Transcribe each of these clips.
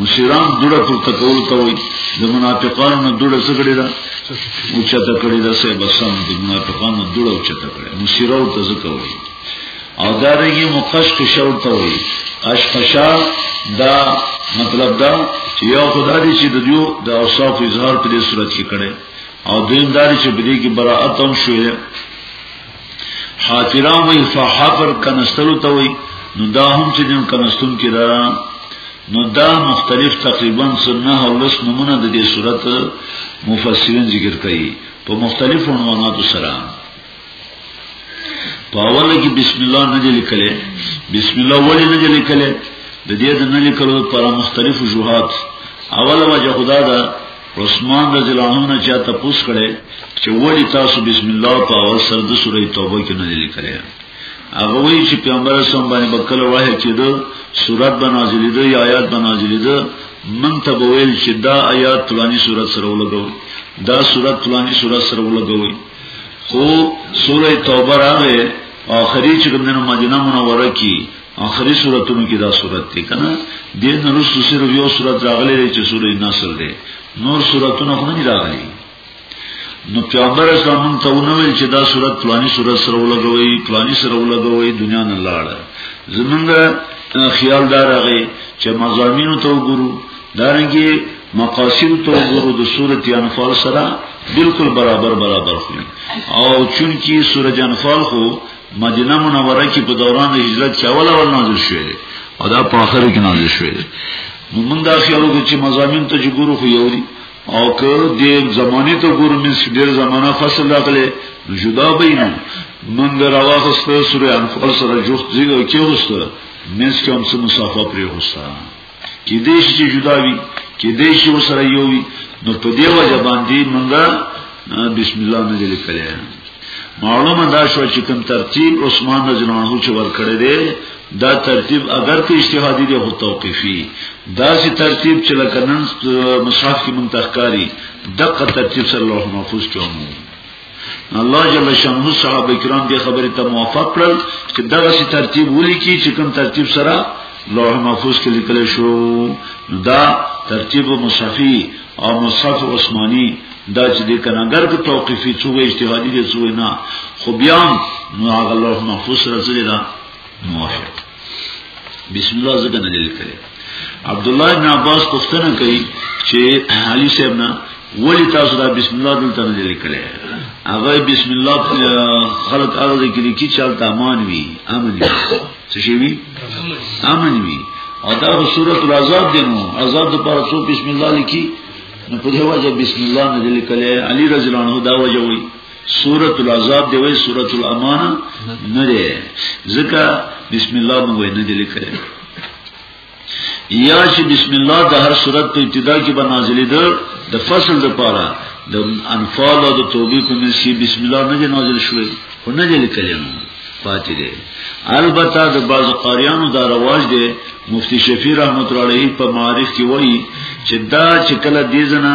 مشران دوړه پر تکول کوي د منافقانو نه دوړه سګړي دا او چاته کړی دا سه بسم د منافقانو دوړه او چاته کړی مشران ته ځکه وي او دا رنګي مقش کې شو ته وي اشقشا دا مطلب دا چې یو خدای دې چې د دیو د اوصاف اظهار په دې صورت کې کړي او دین داري چې بده کې براءت هم شوې حافران وی فحفر کنستلو ته وی نو دا هم چې دین کنستون کې دا نو دا مختلف تقریبا سنه او لس نمونه د دې صورت مفسرین ذکر کوي په مختلفو عنواناتو سره په اول کې بسم الله نه لیکل بسم الله ولې نه لیکل د دې د نه لیکلو پر مختلفو جوهات اوله وجه خدا دا عثمان رضی الله عنه نه چاته پوس کړي چې ولی تاسو بسم الله په اول سر د سورې توبه کې نه لیکلې هغه وی چې پیغمبر اسلام باندې بکل واه چې د سورۃ بنازلې د یا آیات بنازلې د من ته ویل چې دا آیات پلاني سورۃ سره ولګوي دا سورۃ پلاني سورۃ سره ولګوي خو سورې توبه راغې اخري چې کوم نه مدینه منوره کې اخري سوراتونو کې دا سورات دی کنه د نورستو سره یو سورات راغلی دی چې سورې نصر دی نور سوراتونه خو نه راغلي نو پیغمبر اسلام مون ته ونوي چې دا سورات پلاني سورات سره ولګوي پلاني سره ولګوي دنیا نه لاړه زمونږ خیال دا راغی چې مزامینو ته وګورو دارنګي مقاصد ته وګورو د سورۃ انفال سره بالکل برابر برابر خوري او چونکی سورۃ انفال خو مدینه منوره کې په دوران هجرت کې اول اول نازل شوی دی او دا په آخر کې نازل شوی دی موږ دا خیال وکړو چې مزامین ته جګورو خو یو دي او که د زمانه ته ګورو من ډیر زمانہ فصل راغله جدا بینه موږ راوخسته سورې انفال سره جوخت زیږو کې وسته مینس کې هم څه مسافه پرې وسته کې دې شي جدا وي کې دې شي وسره یو وي نو په دې وجه باندې مونږه بسم الله نه دې کړی معلومه دا شو چې کوم ترتیب عثمان رضی الله عنه چې ورکړی دی دا ترتیب اگر که اجتهادي دی خو توقیفي دا سي ترتیب چې لکه نن مصحف کې منتخکاری دغه ترتیب سره لوح محفوظ کې ومو الله جل شانه صحابه کرام دې خبرې ته موافق کړل چې دغه سي ترتیب ولیکي چې کوم ترتیب سره لوح محفوظ کې لیکل شو دا ترتیب مصحفي او مصحف عثماني دا چې د کناګر په توقيفي څو اجتهادي دي څو نه خو بیا نو هغه لوح محفوظ سره ځلی دا موافق بسم الله زګ نه لیکلی عبد الله بن عباس پوښتنه کوي چې علي صاحب نه ولی تاسو دا بسم الله دلته نه لیکلی هغه بسم الله خلق هغه کې لیکي چې تل امان وي امن وي څه شي وي امن وي او دا سورۃ العذاب دی نو عذاب د پر څو بسم الله لیکي نو په دې وجه بسم الله نه لیکلی علي رضی الله عنه دا وجه وایي سورۃ العذاب دی وای سورۃ الامانه نه دی ځکه بسم الله مو نه دی لیکل یا چې بسم الله د هر سورۃ په ابتدا کې به نازلې ده د فصل لپاره د انفال او د توبې په منځ کې بسم الله نه دی نازل شوی خو نه دی لیکل پاتې دی البته د بعض قاریانو دا رواج دی مفتی شفیع رحمت الله علیه په معارف کې وایي چې دا چې کله دې زنه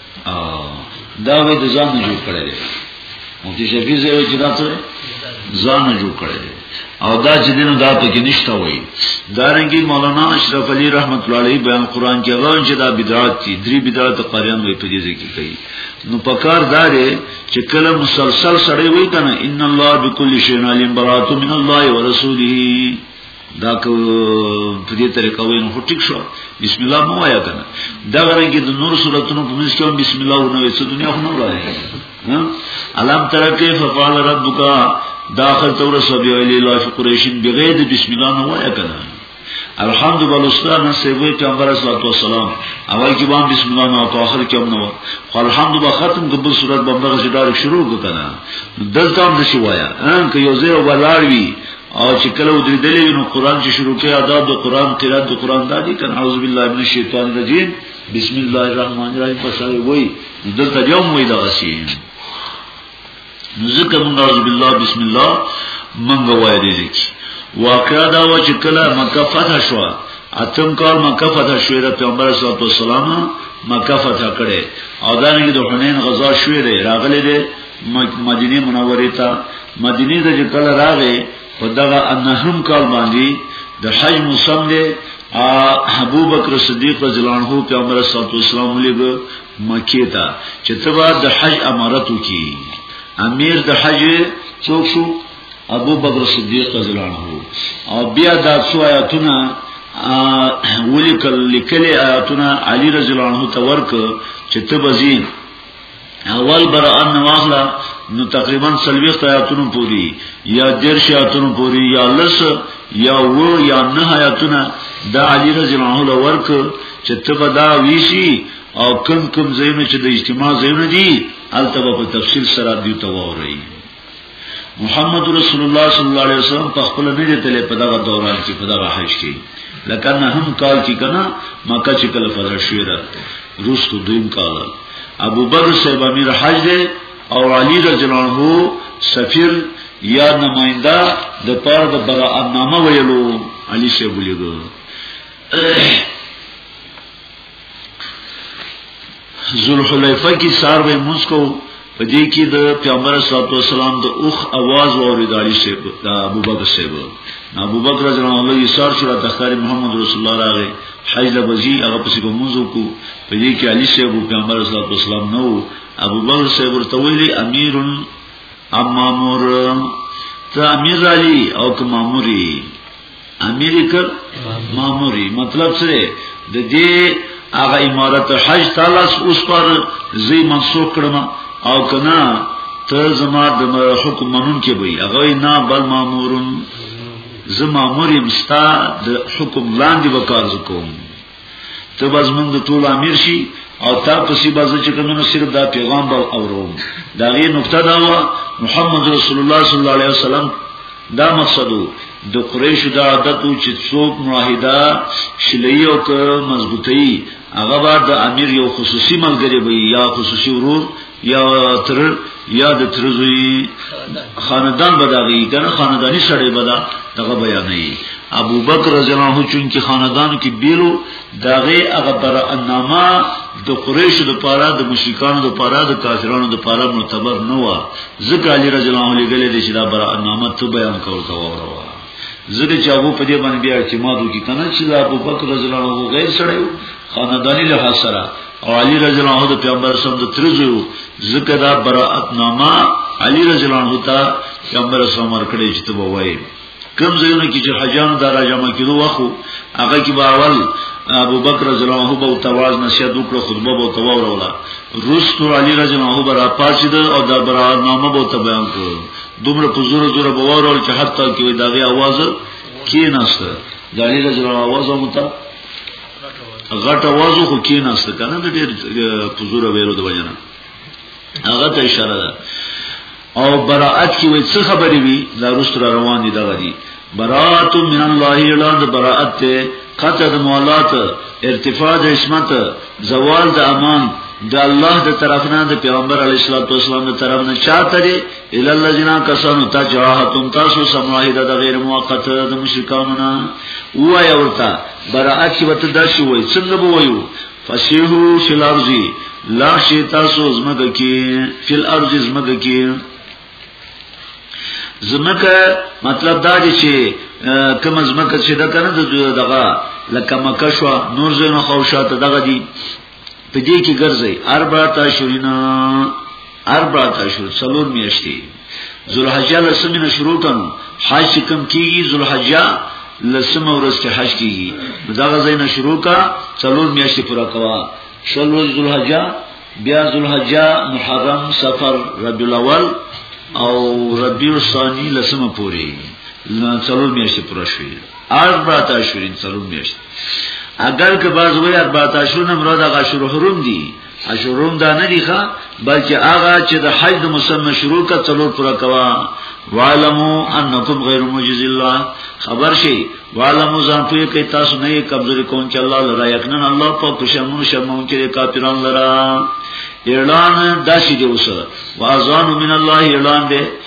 دا به د ځان جوړ کړی دی مفتی شفیع زه چې دا څه ځان جوړ کړی دی او دا چې دینو دا پکې نشته وای دا رنګي مولانا اشرف علی رحمت الله علیه بیان قران کې غوښتل چې دا بدعات دي درې بدعات قاریان وي په دې ځکه کوي نو پکار دا دی چې کله مسلسل سړی وای کنه ان الله بكل شیء علیم برات من الله ورسوله دا که په دې طریقه وین خو ټیک شو بسم الله مو وایا کنه دا غره کې د نور سوراتونو په منځ کې بسم الله نو وې څه دنیا خو نه راځي علام تر کې فقال ربک داخل تور سبی ویلی لا فی قریشین بغیر بسم الله نو وایا کنه الحمد بلوستان سیبوی پیغمبر صلی الله علیه وسلم اول کې باندې بسم الله نو او اخر کې هم نو خو الحمد به ختم د بل صورت باندې شروع وکړه دلته هم شي وایا ان که یو ځای ولاړ وي او چې کله ودرېدلې نو قران چې شروع کړي ادا د قران قرات د قران دادی کن اعوذ بالله من الشیطان الرجیم بسم الله الرحمن الرحیم پسره وای دلته جام وای دا غسی ذکر من اعوذ بالله بسم الله منګ وای دې لیکي واقعا دا و چې کله مکه فتح شو اتم کال مکه فتح شو د پیغمبر صلی الله علیه وسلم مکه فتح کړي او دا نه د حنین غزا شوې ده راغلي ده مدینه منوره ته مدینه د جکل راغې په دغه انهم کال باندې د حج موسم دی ابو بکر صدیق رضی الله عنه په عمر صلی الله علیه وسلم لګ مکه ته چې تبا د حج امارت وکي امیر د حج څوک شو ابو بکر صدیق رضی الله عنه او بیا دا څو آیاتونه ولیکل لیکل آیاتونه علی رضی الله عنه تورک چې تبزین اول بران نواخلا نو تقریبا سلویخت آیاتونو پوری یا درش آیاتونو پوری یا لس یا وو یا نه آیاتونه دا علی رضی اللہ عنہ لورک چه تبا دا ویشی او کم کم زینو چه دا اجتماع زینو دی التبا پا تفصیل سرا دیو تواو رئی محمد رسول الله صلی الله علیه وسلم په خپل نړۍ ته په دغه دوران کې په دغه حج کې لکه نه هم کال کې کنا مکه چې کله فرض شوې ده روستو دویم کال ابو بکر صاحب امیر حج دی او علی رضی الله عنه سفیر یا نماینده د پاره د براءت نامه ویلو علی صاحب ویلو ذوالحلیفه کی سار به موږ کو په دې کې د پیغمبر صلی الله علیه وسلم د اوخ आवाज اوریدالی شي د ابوبکر صاحب ابوبکر رضی الله عنه یې سار شو د خیر محمد رسول الله راغی حج د بزی هغه پسې په موږ کو په دې کې علی صاحب پیغمبر صلی الله علیه وسلم نو ابوبکر صاحب ورته ویلي امیر امامور ته امیر علی او که ماموری امیر کر ماموری مطلب سره د دې هغه امارت حج تعالی اوس پر زی منسوخ کړم او کنا ته زما د حکم منون کې وي هغه نه بل مامورون زما موریم ستا د حکم لاندې وکړ کوم ته بس مونږ ټول امیر شي او تا پسې بس چې کومو صرف دا پیغام به اوروم دا غي نقطه دا و محمد رسول الله صلی الله علیه وسلم دا مقصدو د قریش دا عادت چې څوک معاهده شلې او که مضبوطی هغه بعد د امیر یو خصوصي ملګری وي یا خصوصي ورور یا تر یا د ترزوی خاندان بداغي کنه خاندانی سړی بدا دغه بیان نه ابو بکر رضی الله عنه چون کې خاندان کې بیلو دغه هغه بر انما د قریش د پاره د مشرکانو د پاره د کافرانو د پاره معتبر نه و ځکه علی رضی الله عنه لګل دي چې دا بر انما ته بیان کول تا وروا زده چې ابو په دې باندې بیا اعتماد وکړي کنه چې ابو بکر رضی الله عنه غیر سړی خاندانی له سره او علی رضی الله عنه د پیغمبر سم د ترزو زکه دا برائت نامه علی رضی الله عنه ته پیغمبر سم ورکړي چې ته وایې کم زینو کې چې حجان دا را جمع کړو واخو هغه کې به اول ابو بکر رضی الله عنه به تواز نشیا دوکړه خطبه به توا ورولا رستو علی رضی الله عنه برا پاسید او دا برا نامه به ته بیان کړو دومره په زور زور به ورول چې حتی کې داغه आवाज کې نشته د علی رضی الله عنه आवाज هم ته غټ आवाज خو کیناست کنه د ډیر پزور ویلو د وجنه هغه ته اشاره ده او براءت کې وې څه خبرې وي دا رست را روان دي دا غدي براءت من الله اعلان د براءت ته قطع د مولات ارتفاع د عصمت زوال د امان د الله د طرف نه د پیغمبر علی صلوات و سلام د طرف نه چاته دی ال الذین کسانو تجاهتم تاسو سماهی د غیر موقت د مشرکانو نه وای ورته براءت کی وته دا شی وای څنګه به وایو فسیحو فی الارض لا شی تاسو زمګه کی فی الارض زمګه کی زمکه مطلب دا دی چې کوم زمکه چې دا کنه دغه لکه مکه شو نور زنه خو شاته دغه دی په دې کې ګرځي اربعه اشهرنا اربعه اشهر څلور میاشتې ذوالحجه لسمه شروع کړه حج کم کیږي ذوالحجه لسمه ورځ کې حج کیږي دا غزې نه شروع کا څلور میاشتې پورا کوا شل ورځ ذوالحجه بیا ذوالحجه محرم سفر ربیع الاول او ربیع الثانی لسمه پوری څلور میاشتې پورا شوې اربعه اشهرین سلام میاشت اگر که باز وی اربعه اشهرین مراد هغه شروع حرم دي اشهرون دا نه دي ښا بلکې هغه چې د حج د مسمى شروع کا څلور پورا کوا والمو انکم غیر معجز الله خبر شي والمو ځان په کې تاسو نه یې کمزوري کوم چې الله لرا یقینا الله په پښمن شمون کې کافران لرا اعلان داسې دی اوسه واذان من الله اعلان دی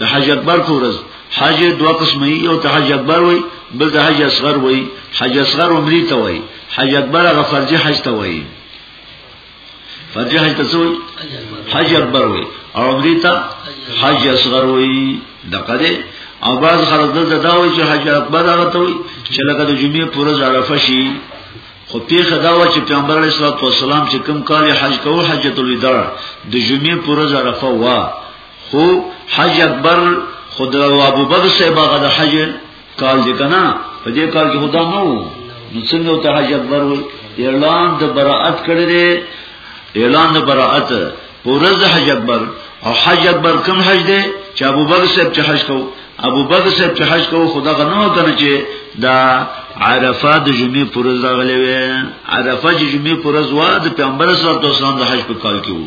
د حج اکبر په ورځ حج دوه قسمه یو ته حج اکبر وای بل ته حج اصغر وای حج اصغر عمرې ته وای حج اکبر هغه فرض حج ته وای فرض حج ته وای حج اکبر وای او عمرې ته حج اصغر وای دغه دې او باز خلک دلته دا وای چې حج اکبر هغه ته وای چې لکه د جمعې پر ورځ عرفه شي خو پیخه دا و چې پیغمبر علیه الصلاه والسلام چې کوم کال حج کوو حجۃ الوداع د جمعې پر ورځ عرفه وا خو حج اکبر خود او ابو بکر صاحب هغه د حج کال دی کنه په دې کال کې خدا نه وو نو څنګه ته حج اکبر وای اعلان د برائت کړی دی اعلان د برائت پورز د حج اکبر او حج اکبر کوم حج دی چې ابو بکر صاحب چې حج کو ابو بکر صاحب چې حج کو خدا غنو کنه چې دا عرفه د جمعې پورز راغلی وي عرفه د جمعې پورز وا د پیغمبر صلی الله علیه وسلم د حج په کال کې وو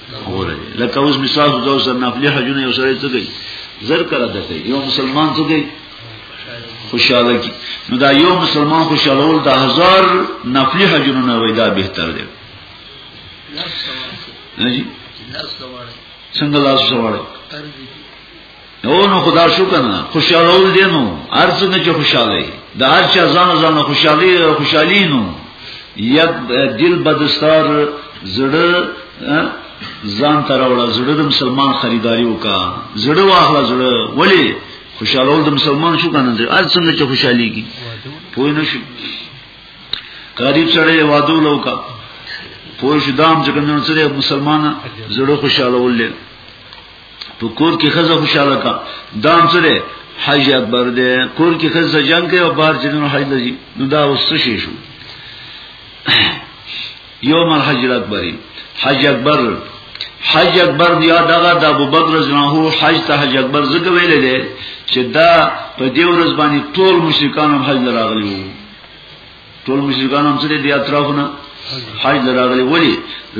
وګوره لکه اوس مثال د اوس نفلي حجونه یو سره څه کوي زر کړه ده یو مسلمان څه کوي خوشاله کی نو دا یو مسلمان خوشاله ول د هزار نفلي حجونه نه وای دا بهتر دی نه جی څنګه لاس سواړي نو نو خدا شو کنه خوشالول دي نو ارزنه چې خوشاله د هر چا ځان ځان خوشالي خوشالي نو یک دل بدستار زړه ځان تر وړه زړه د مسلمان خریداري وکا زړه واخله زړه ولی خوشالول د مسلمان شو کنه دي ارزنه چې خوشالي کی پوه نه شي قریب سره وادو لوکا پوه شو دام چې کنه سره مسلمان زړه خوشالول لري په کور کې خزه خوشاله کا دام سره حج اکبر دی کور کې خزه جنگ کوي او بار جنونو حج لږي نو دا اوس څه شي شو یوم الحج الاکبر حج اکبر حج اکبر بیا دغه د ابوبکر رضوانه حج ته حج اکبر زګ ویل دي چې دا په دې ورځ باندې ټول مشرکان هم حج لراغلي وو ټول مشرکان هم سره دی اطرافونه حج لراغلی ولی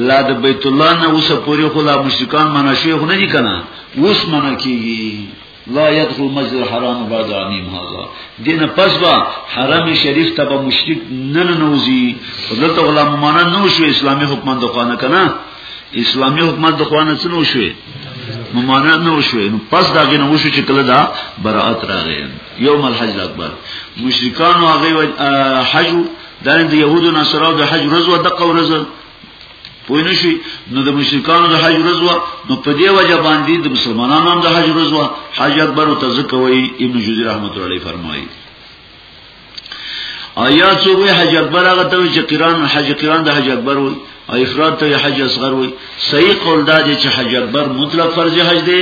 لا د بیت الله نه اوسه پوری خو لا مشرکان منع شوی خو نه دي کنه اوس منع کیږي لا يدخل مسجد الحرام بعد عامهم هذا دین پس با حرم شریف ته به مشرک نه نوځي حضرت علماء معنا نو شو اسلامي حکومت د قانون کنه اسلامي حکومت د قانون څه نو شوې ممانعت نه وشوي نو پس داګه نه وشو چې کله دا برائت راغی یوم الحج الاکبر مشرکان او هغه حج دا د يهودو نصارو د حج ورځ و د قورز پوه نه شي نو د مشرکانو د حج ورځ و نو په دې وجه باندې د مسلمانانو هم د حج ورځ و حج اکبر او تزکوي ابن جوزی رحمت الله علیه فرمایي آیا څو وی حج اکبر هغه ته چې قران حج قران د حج اکبر وي او افراد ته حج اصغر وي صحیح قول دا دی چې حج اکبر مطلق فرض حج دی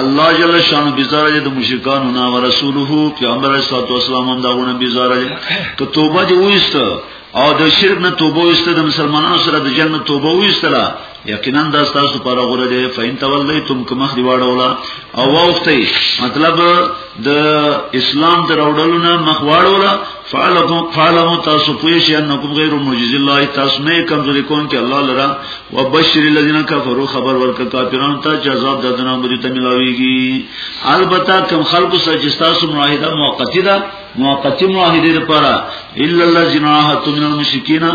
الله جل شانو بیزار دی د مشرکانو نه او رسوله پیغمبر صلی الله علیه وسلم دا غونه بیزار دی که توبه دی وست او د شرک نه توبه وست د مسلمانانو سره د جنت توبه وستلا یقینا دا تاسو پر غره دی فین تولیتم کما دی واړولا او وختی مطلب د اسلام د راوړلو نه مخ واړولا فعلکم فعلم تاسو پوه شئ انکم غیر معجز الله تاسو نه کمزوري کون کې الله لرا وبشر الذين كفروا خبر ورک کافرانو ته چې عذاب ددنا مری ته ملاويږي البته کم خلق سره چې تاسو معاهده موقتی ده موقتی معاهده لپاره الا الذين عاهدوا من المشركين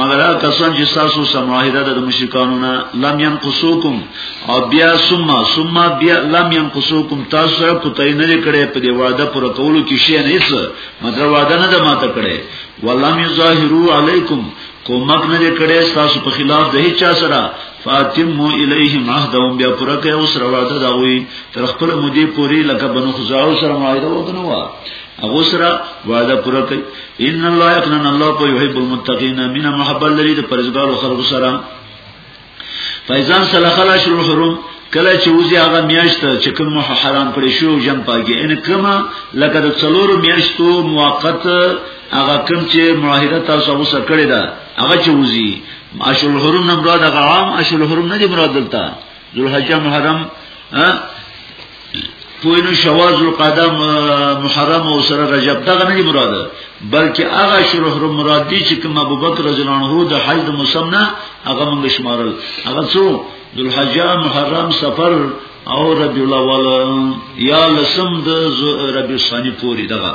مگر کسان چې تاسو سره معاهده ده د مشرکانو نه لم ينقصوكم او بیا ثم ثم بیا لم ينقصوكم تاسو سره کوتای نه کړي په دې وعده پر کولو کې شي نه مطلب وعده نه ده ماته کړي ولم يظاهروا عليكم کومک نه کړي تاسو په خلاف د هیڅ سره فاتمو الیهم عهدهم بیا پر کې اوس رواده دا وي تر خپل مودي پوری لکه بنو خزاو سره معاهده وکنه وا هغه سره وعده پر کې ان الله یقنا الله په یحب المتقین من محبت لري د پرزګارو خلق سره فیضان سلخ الاشر الحرم کله چې وځي هغه میاشت چې کوم حرام کړی شو جن پاګي ان کما لکه د څلورو میاشتو موقت هغه کوم چې معاهده تاسو وسه کړی دا هغه چې وځي اشل حرم نه مراد هغه عام اشل حرم نه دی مراد دلته ذل حجه محرم ها پوینو شواز القدم محرم او سره رجب دغه نه مراده بلکې هغه شروع رو مراد دي چې کوم ابو بکر رضی الله عنه د حج د موسم نه هغه موږ شمارل هغه څو ذل حج محرم سفر او ربیع الاول یا لسم د ربیع ثانی پوری دغه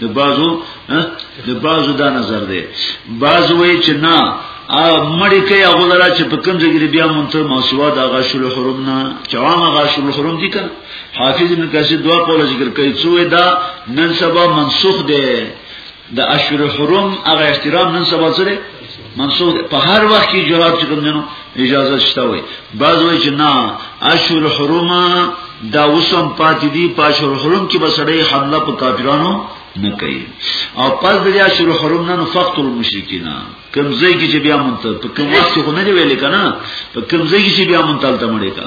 د بازو د بازو دا نظر دی بازو وی چې نه ا مړی کې هغه لرا چې په کوم ځای بیا مونته موسوا د غشل حرم نه چې عامه غشل حرم دي کنه حافظ ابن کثیر دوا قول ذکر کوي څو دا نن سبا منسوخ دی د اشهر حرم هغه احترام نن سبا سره منصور په هر وخت کې جهاد چې کوم جنو اجازه شته وي بعض وایي چې نه اشهر حرم دا وسم پاتې دي په اشهر حرم کې بسړې حمله په کافرانو نه کوي او پس د اشهر حرم نه فقط المشرکین کمزې کې چې بیا مونته په کوم وخت خو نه دی ویل کنه په کمزې کې چې بیا مونته تلته مړې کا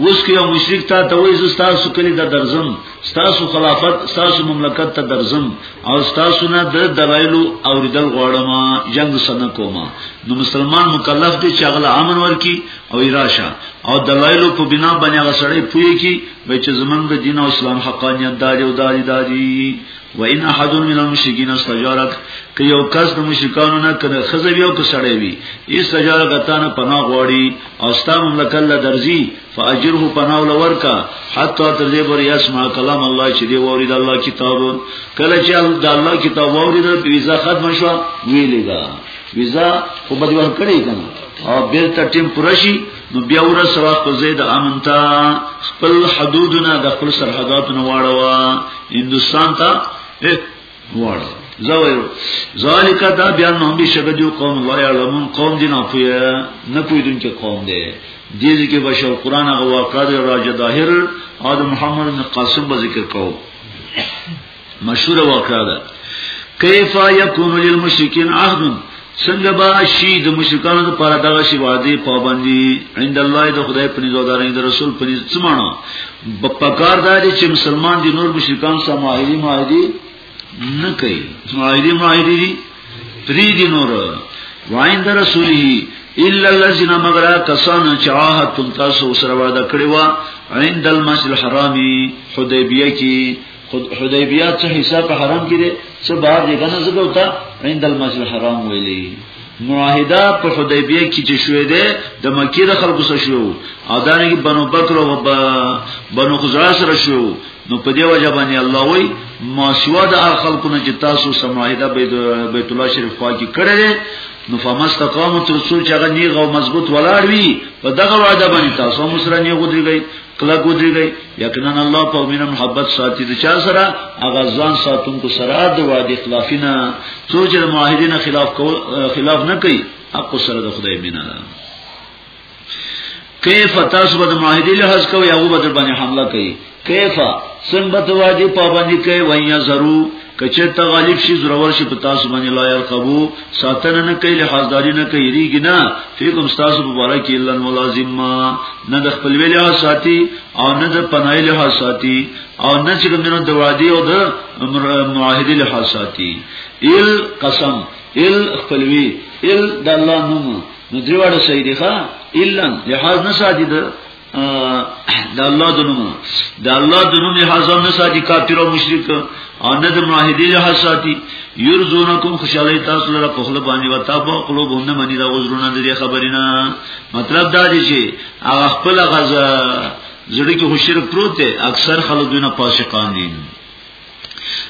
اوس کې یو مشرک تا ته وایي زستاسو کلی ته درځم ستاسو خلافت ستاسو مملکت ته درځم او ستاسو نه د دلایلو اوریدل غواړم جنگ سره کوم نو مسلمان مکلف دی چې هغه امن ورکي او ایراشه او دلایلو په بنا باندې هغه سړی پوي کی وای چې زمونږ د دین او اسلام حقانیت داري او داري داري و ان احد من المشرکین استجارک که یو کس د مشرکانو نه کنه خزه یو کو سړی وي استجار غتان پناه غواړي او ستا مملکت له درځي فاجره پناه لورکا حتی تر دې پورې اسمع کلام الله چې دی ووري د الله کتاب کله چې د الله کتاب ووري د ویزا ختم شو ویلې دا ویزا خو بدل کړي کنه او بیرته ټیم پرشي نو بیا ورس را په زید امن تا خپل حدودنا د خپل سرحداتو نه واړوا هندستان ته واړو زویر ذالک دا بیان نو به شګه جو قوم لا علمون قوم دین اپیا نه پویدون چې قوم دی دیږي کې بشو قران هغه واقع دی راځه ظاهر او محمد بن قاسم به ذکر کوو مشهور واقعا ده کیف یکون للمشرکین عهد څنګه با شي د مشرکانو لپاره دغه شی وعده پابندي عند الله د خدای په نزد او د رسول په نزد سمانه په پکار دا دي چې مسلمان دي نور مشرکان سره معاهدي معاهدي نه کوي معاهدي معاهدي دي پری دي نور وایند رسوله الا الذين مگر کسان چې عاهدتم تاسو سره وعده کړی و عند المسجد الحرام حدیبیه کې خود حدیبیه څه حساب په حرام کې دي څه بار دي کنه زګو تا عند المسجد الحرام ویلي معاهده په حدیبیه کې چې شوې ده د مکی د خلکو سره شو او دا نه بنو بکر او بنو خزرا سره شو نو په دې وجه باندې الله وای ما سوا د خلکو نه چې تاسو سماعده بیت الله شریف خوا کې کړل نو فمستقامو تر څو چې هغه نیغه او مضبوط ولاړ وي په دغه وعده باندې تاسو مسره نیغه درګی کلک ودرېږي یقینا الله په مینه محبت ساتي د چا سره هغه ځان ساتونکو سره د وعده خلافینا څو چې معاهدینه خلاف کول خلاف نه کوي حق سره د خدای مینا ده کیف تاسو به معاهده لحاظ کوي هغه به در باندې حمله کوي کیف سنبت واجب پابندی کوي ویا ضرور کچه ته غالب شي زرور شي په تاسو باندې لا يرقبو ساتنه نه کوي لحاظداري نه کوي ریګ نه فیکم تاسو په باره کې لن ملازم ما نه د خپل ویلیا ساتي او نه د پنای له ساتي او نه چې کومنه د وادي او د معاهده له ساتي ال قسم ال خپلوي ال د الله نوم نو دریواړه صحیح دي ښا الا لحاظ نه ساتي د د الله د نوم د الله د نوم حزم نه ساتي کافر او مشرک او نه د موحدین له ساتي یرزونکم خوشاله تاسو لپاره په خپل باندې وتا په قلوب هم نه منی دا وزرونه د دې خبرینا مطلب دا دی چې هغه خپل غزا زړه کې خوشرک پروت دی اکثر خلک دونه فاسقان دي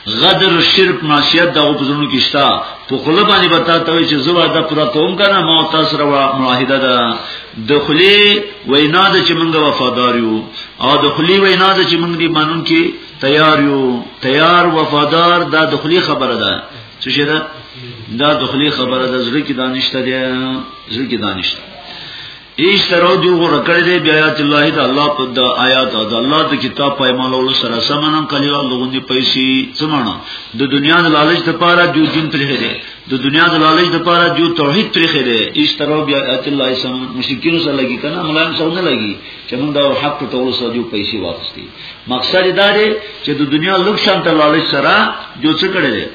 غدر شرک معصیت دغه پزونو کې شتا په خله باندې وتا ته چې زه وعده پوره کوم کنه ما تاسو را معاهده ده د خلی وینا د چې موږ وفادار یو او د خلی وینا د چې موږ دی مانون کې تیار یو تیار وفادار دا د خلی خبره ده څه شه ده دا د خلی خبره ده زړه کې دانشته ده زړه کې دانشته اشتراو جو غره کړی دی بیا آیات الله د الله په د آیات او د الله د کتاب په ایمانولو سره سمنن کلی او لغونی پیسې سمانه د دنیا د لالچ د پاره جو جون ترې دی د دنیا د لالچ د پاره جو توحید ترې دی اشتراو بیا آیات الله سم مشکین سره لګی کنه ملان سره نه لګی چې موږ دا حق په ټولو سره جو پیسې واپستی مقصد دا دی چې د دنیا لوکشان ته لالچ سره جو څه کړی دی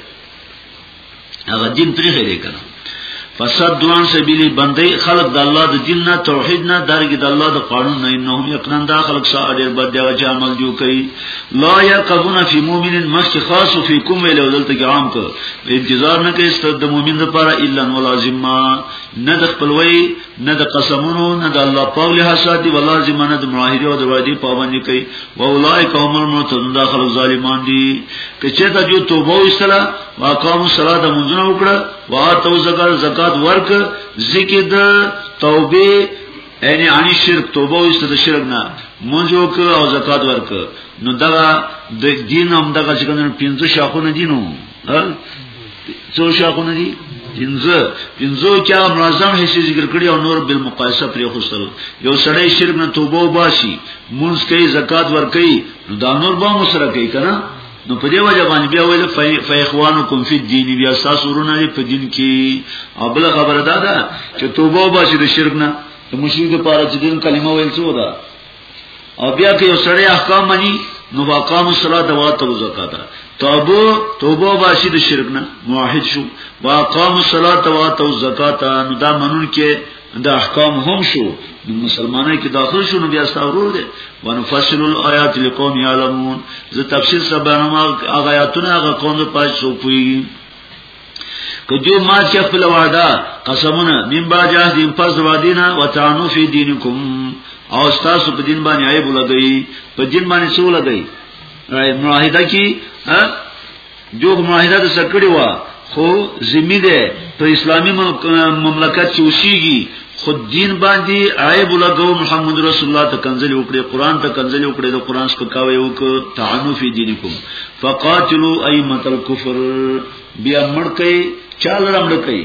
هغه دین پرې خېری کنه فساد دوان سبیلی بندي خلق د الله د دین نه توحید نه درګ د الله د قانون نه انهم یقینا دا خلق ساده ډیر بد دی چې عمل جو کوي لا یقبون فی مؤمن مخک خاص فی کوم ویل ولته کې عام کو انتظار نه کوي ست د مؤمن لپاره الا ولازم نه د خپلوي نه د قسمونو نه د الله په لحاظ ساتي ولا زمانه د معاهده او د وعده پابندي کوي او اولای قوم المرتدون دا خلک ظالمان دي که چې دا جو توبه وستله واقام الصلاه د منځنه وکړه واتو زکات زکات ورک ذکر د توبه یعنی انی شرک توبه وسته د شرک نه مونږ وکړه او زکات ورک نو دا د دین هم دغه څنګه پنځه شاخونه دینو ها څو شاخونه دي پنځه پنځو کې منظم حصے ذکر کړی او نور بل مقایسه پرې خوستل یو سړی شرک نه توبه وباسي مونږ کوي زکات ور کوي دا نور به مو سره کوي کنه نو په دې وجه باندې بیا ویل فیخوانکم فی الدین بیا تاسو ورونه په دین کې او بل خبره دا ده چې توبه وباسي د شرک نه د مشرک لپاره چې دین کلمه ویل څه ده او بیا که یو سړی احکام مني نو واقام الصلاه د واته او زکات توبه توبه باشي د شرک نه موحد شو واقام الصلاه د واته او زکات نو دا منون کې د احکام هم شو نو مسلمانای کې داخل شو نو بیا ستاورور دي ونفصل الایات لقوم یعلمون زه تفسیر سبا نو هغه آیاتونه هغه قوم په پښو کوي که جو مات که خپل وعده قسمونه من با جاز دین پس وادینا و تانو فی دینکم او ستاسو په دین باندې عیب لګی په دین باندې څو لګی معاهده کی جو معاهده د سکړی و خو زمي ده په اسلامی مملکت کې اوسېږي خود دین باندې عیب لګو محمد رسول الله ته کنځلې وکړي قران ته کنځلې وکړي د قران سپکاوی وک تعنو فی دینکم فقاتلوا ائمه الكفر بیا مړکې چال را مړکې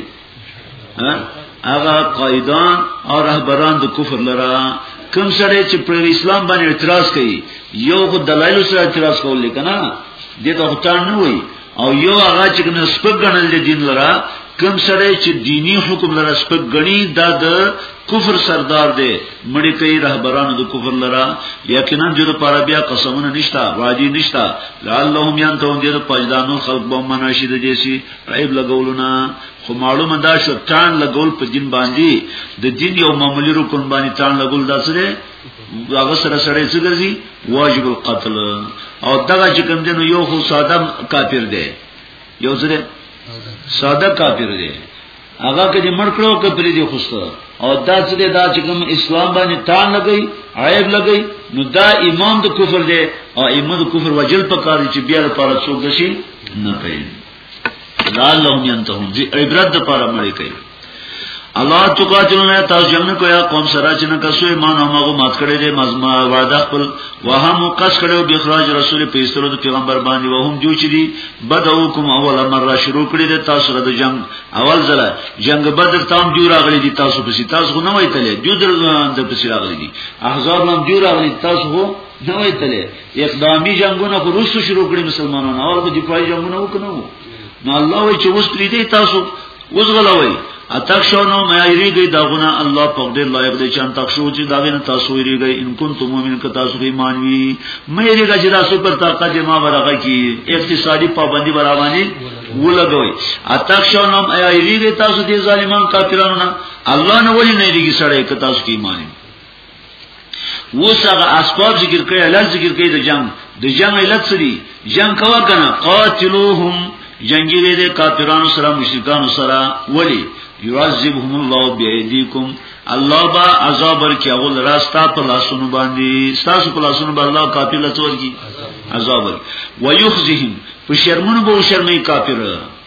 ها هغه قائدان او رهبران د کفر لرا کوم سره چې پر اسلام باندې اعتراض کوي یو خو دلایل سره اعتراض کول لیکنه دې ته هوتان نه وایي او یو هغه چې کوم سپک غنل دي دین لرا کم سره چې دینی حکم لرا سپک غنی دا د کفر سردار دی مړی کوي رهبرانو د کفر لرا یقینا جوړ پاره بیا قسمونه نشتا راځي نشتا لعلهم ينتون دې پجدانو خلق به مناشد دي سي عیب لګولنا خو معلومه دا شو تان لګول په دین باندې د دین یو معمولی رکن باندې تان لګول داسره هغه سره سره څه ګرځي واجب القتل او دغه چې کوم دنو یو خو ساده کافر دی یو سره ساده کافر دی هغه کدی مړ کړو که پرې دی خوسته او دا چې دا چې کوم اسلام باندې تان لګی عیب لګی نو دا ایمان د کفر دی او ایمان د کفر وجل پکاري چې بیا لپاره څوک دشي نه کوي لعلهم ينتهون دي عبرت د پاره مړی کوي الله تو قاتلنا تاسو جنگ کو یا قوم سره چې نه کسو ایمان او مغو مات کړي دي مزما وعده خپل وهم قص کړو به اخراج رسول په استلو د پیغمبر باندې وهم جو چې دي بدوکم اول مره شروع کړي دي تاسو د جنگ اول ځله جنگ بدر تام جو راغلي دي تاسو په تاسو نه وای تلې جو در د پسې راغلي دي احزاب نام جو راغلي تاسو نه وای تلې اقدامي جنگونه خو روسو شروع کړی مسلمانانو اول خو دفاعي جنگونه وکنو نو الله وی چې اوس پری دی تاسو اوس غلوي اتخشونو ما یریږي داغونه الله په دې لایق دی چې ان تخشو چې داغونه تاسو یریږي ان کنتم مؤمنین که تاسو ایمان وی مې یریږي چې تاسو پر طاقت ما برغه کی اقتصادي پابندي برابرانی ولګوي اتخشونو ما یریږي تاسو دې ظالمان کافرانو نه الله نه ولي نه یریږي سړی که تاسو ایمان وی اوس هغه اسباب ذکر کړي علت ذکر کړي د جنگ د جنگ علت څه دي جنگ کوا کنه قاتلوهم جنگي دې کافرانو سره مشرکانو سره ولی يعذبهم الله بأيديكم الله با عذاب ورکي اول راستا په لاسونو باندې تاسو په لاسونو باندې الله کافر لته ورکي عذاب ورکي ويخزهم په شرمونو به شرمې کافر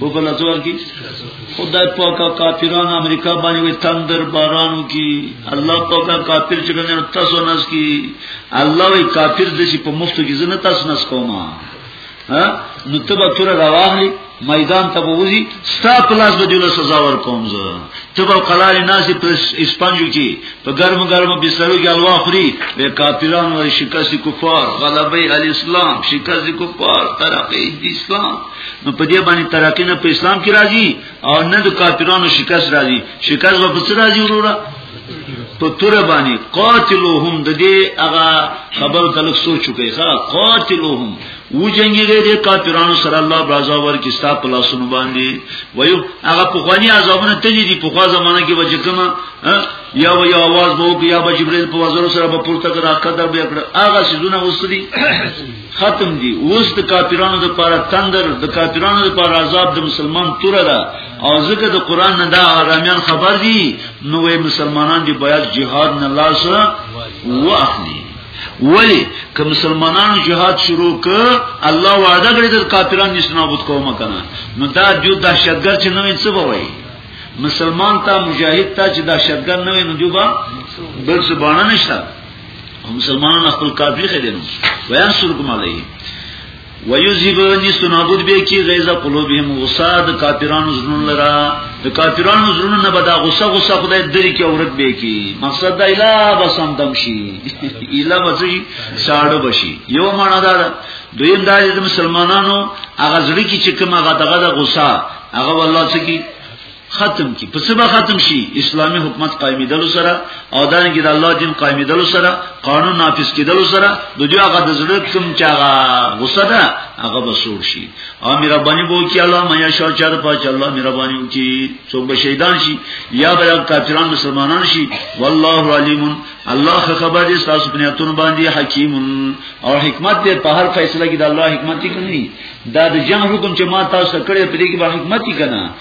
کو کو لزور کی خدای پاکا کافران امریکا باندې وي تندر بارانو کی الله پاکا کافر چې کنه تاسو نس کی الله وی کافر د شي په مفتو کې زنه تاسو نس کوما ها نو تبه تر راوهلی میدان ته ووزي ستا پلاس به جوړه سزا ور کوم زه تبه قلال ناس په اسپانجو کې په ګرم ګرم بسترو کې الوا خوري به کافران او شکست کفار غلبې الاسلام شکست کفار ترقې اسلام نو په دې باندې ترقی نه په اسلام کې راځي او نه د کافرانو شکست راځي شکست به څه راځي وروره په تور باندې قاتلوهم د دې هغه خبرو تعلق سوچ چکه ښا قاتلوهم و جنگی گئی دی کافرانو سره الله برازا ورکی ستا پلاسونو باندی ویو اغا پخوانی عذابونه تجی دی پخوا زمانه کی وجه کما یا و یا آواز باو یا با جبریل پا وزرو سره با پورتا کر آقا در بیکر اغا سیزونه غصدی ختم دي اوس د کافرانو د پاره تندر د کافرانو د پاره عذاب د مسلمان توره ده او ځکه د قران نه دا رامیان خبر دي نو وی مسلمانان دی باید jihad نه لاس واخلي ولی که مسلمانانو جهاد شروع ک الله وعده کړی د کافرانو نشنابود کومه کنه نو دا جو دهشتګر چې نوې څه بوي مسلمان ته مجاهد ته چې دهشتګر نوې نو جو با بل څه باندې نشته هم مسلمانان خپل کافی خدینو ویان سرکم علیه ويذهب نست نابود به کی غیظ قلوبهم غصه د کافرانو زړونو لرا د کافرانو زړونو نه بدا غصه غصه خدای درې کی اورک به کی مقصد دا اله بسم دم شي اله بچي ساړو بشي یو معنا دا دویم دا د مسلمانانو هغه زړه کی چې کوم هغه دغه غصه هغه والله چې کی ختم کی پس به ختم شي اسلامی حکومت قائمیدلو سره او دانګي د الله دین قائمیدلو سره قانون نافذ کیدلو سره د دې هغه د زړه کوم چې هغه غصه ده هغه به سور شي او مهرباني بو کی الله میا شو چر پاچ الله مهرباني کی څوک به شهیدان شي یا به کافران مسلمانان شي والله علیم الله خبر دې تاسو بنیاتون باندې حکیم او حکمت دې په هر فیصله کې د الله حکمت کې نه دا د جنگ حکم چې ما تاسو کړې په دې کې به حکمت کې کنه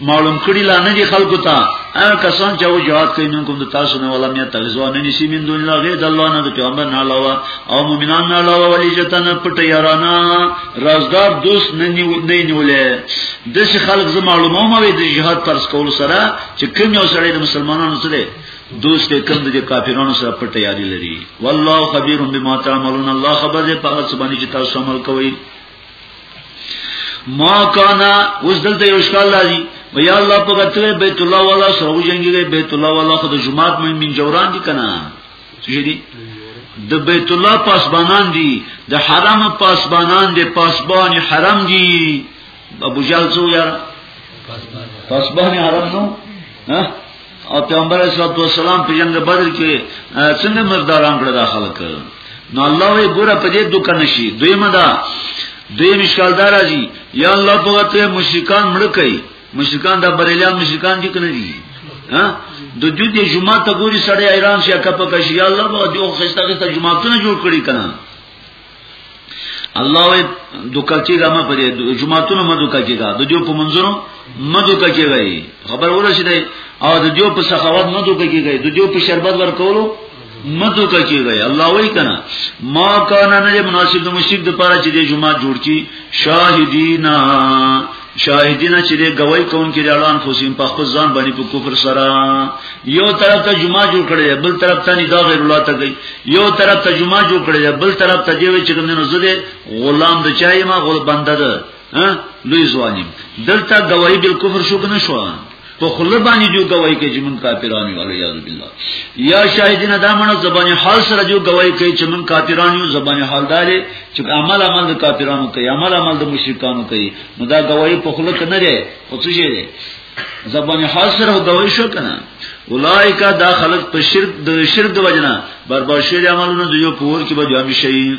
معلوم کړي لا نه دي خلکو ته هغه کسان چې او جهاد کوي نن کوم د تاسو نه ولا میا تغزو نه نشي من دون الله غیر الله نه د پیغمبر نه علاوه او مؤمنان نه علاوه ولی جتن پټ یارانا رازدار دوست نه نیولې د څه خلک زما معلومه ما وي د جهاد پرس کول سره چې کوم یو سره د مسلمانانو سره دوست ته کم د کافرانو سره پټ یاري لري والله خبير بما تعملون الله خبر دې په هغه څه باندې چې تاسو عمل کوئ ما کانا اوس دلته یو اشکال لري ویا الله په غتره بیت الله والا سره وجنګي بیت الله والا خو د جمعات مې من جوران دي کنه څه دي د بیت الله پاسبانان دي د حرم پاسبانان دي پاسبان حرم دي ابو جال څو یا پاسبان حرم نو ها او پیغمبر صلی الله علیه وسلم په جنگ بدر کې څنګه مرداران کړه داخله کړ نو الله وی ګوره په دې دوکان شي دویمه دا دوی مشکل دار راځي یا الله په وخت مشرکان مړ کړي مشرکان د بریلیان مشرکان دي کنه دي ها د دې د جمعه ته ګوري سړی ایران شي کپه کشي یا الله په دې خو خسته خسته جمعه ته جوړ کړی کنه الله وي دوکه کېږه ما په دې جمعهتونو مدو کېږه د دې په منځونو مدو کېږي خبر ورشي دی او د دې په سخاوت مدو کېږي د دې په شربت ورکولو مدو کېږي الله وي کنه ما کان نه مناسب د مشرک د پاره چې د جمعه جوړ کی شاهدینا شاهدین چې د گواہی کوونکي د اعلان خوسیم په خپل ځان باندې په کفر سره یو طرف ته جمعه جوړ کړی بل طرف ته ندا غیر الله ته گئی یو طرف ته جمعه جوړ کړی بل طرف ته دی چې کوم نه زده غلام د چای ما غل بنده ده ها لوی ځوانیم دلته گواہی بل کفر شو کنه شو په خله باندې جو گواہی کوي چې مون کافران یو الله یعذ بالله یا شاهدین دا مونږ زبان حال سره جو گواہی کوي چې مون کافران یو زبان حال دار چې عمل عمل د کافرانو کوي عمل عمل د مشرکانو کوي نو دا گواہی په خله کې نه دی او څه شي دی زبان حال سره گواہی شو کنه اولایکا دا خلق په شرک د شرک د وجنه برباد شوی عملونه د یو پور کې به جامع شي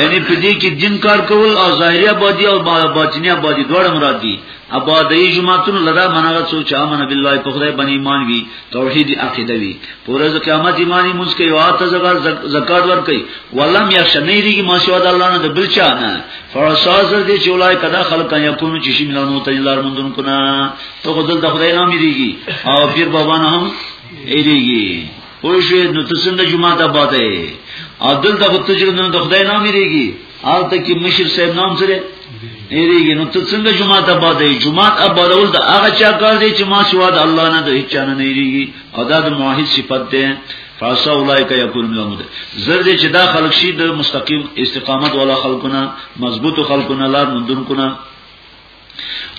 یعنی په دې کې دین کار کول او ظاهری آبادی او باطنی آبادی دواړه مراد دي آبادی جماعتونو لدا منغه څو چا من بالله په خدای باندې ایمان وی توحید عقیده وی پورز قیامت ایمانی مونږ کې یو ته زکات ور کوي ولم یا شمیری کی ماشوا د الله نه د بل چا نه فرساز دې چې ولای کدا خلق یا کونو چې شیملانو ته لار مونږ کو نه ته خدای د خدای نام یریږي او پیر بابا نه هم یریږي پوه شو نو ته څنګه جمعه ته پاتې او دلته خو تجربه نه د خدای نام یریږي آلته کې مشر صاحب نام سره یریږي نو ته څنګه جمعه ته پاتې جمعه ابرول د هغه چا کار دی چې ما سوا د الله نه د هیڅ چا نه یریږي او دا د موحد صفت ده فاسا اولایک یکون من المد زر دې چې دا خلق شي د مستقیم استقامت والا خلقونه مضبوط خلقونه لار مندون کونه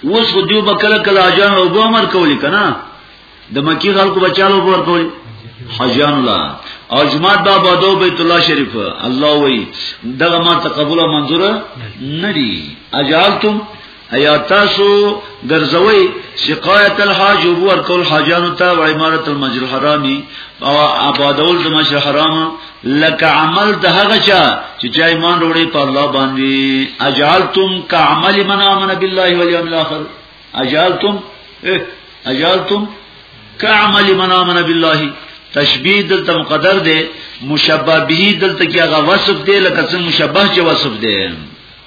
اوس خو دیو به کله کله اجان او عمر کولی کنه د مکی خلکو بچالو ور کولی حجان لا او جماعت دا بادو بیت الله شریف الله وی دغه ما تقبل او منظور ندی اجالتم ایا تاسو ګرځوي شقایت الحاج او ور کول حاجانو ته و امارت المسجد الحرامي او آبادول د مسجد الحرام لکه عمل د هغه چا چې چا ایمان وروړي په الله باندې اجالتم کعمل من امن بالله والیوم الاخر اجالتم اجالتم کعمل من امن بالله تشبیه دلته مقدر دی مشبه به دلته کې هغه وصف دی لکه څنګه مشبه چې وصف دی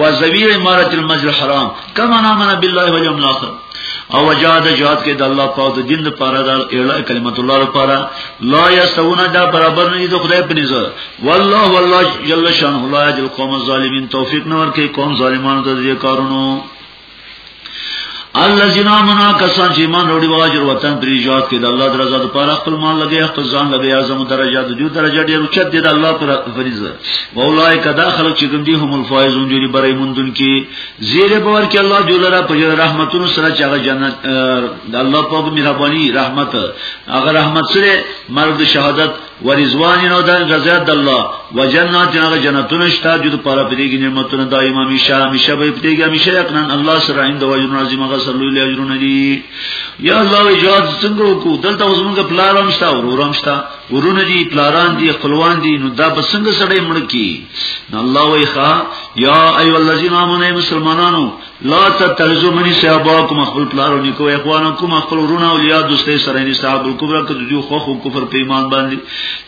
وزوی امارت المسجد الحرام کما نامنا بالله والیوم الاخر او وجاد جهاد کې د الله پاک د دین لپاره د اعلی کلمت الله لپاره لا یسون دا برابر نه دي د خدای په نزا والله والله جل شان الله جل قوم الظالمین توفیق نور کې قوم ظالمانو ته دې کارونو الذين امنوا کسان چې ایمان وروړي واجر وطن پرې جهاد کې د الله درزا د پاره خپل مال لګي خپل ځان لګي اعظم درجه د جو درجه ډیر اوچت دي د الله پر فریضه اولای کدا خلق چې ګندي هم الفائزون جوړي برې مندون کې زیره باور کې الله جل را په رحمتونو سره چې هغه جنت د الله په مهرباني رحمت هغه رحمت سره مرګ شهادت ورزوان نو دان غزاد الله وجنات هغه جنتونه شته چې د پاره پرې کې نعمتونه دایم همیشه همیشه به پرې کې همیشه یقینا الله سره اند وجن عظیم هغه صلی الله علیه وسلم دی یا الله اجازه څنګه وکړو دلته وسمنګ پلارام شته ورورام شته ورونه دي پلاران دي خپلوان دي نو دا بسنګ سړی مړ کی نو الله وی ښا یا ایو الذین آمنوا مسلمانانو لا تتخذوا من شاباكم خپل پلارو نیکو اخوانکم خپل ورونه اولیاء دوستي سره نه صاحب الکبرى کده جو خو خو کفر په ایمان باندې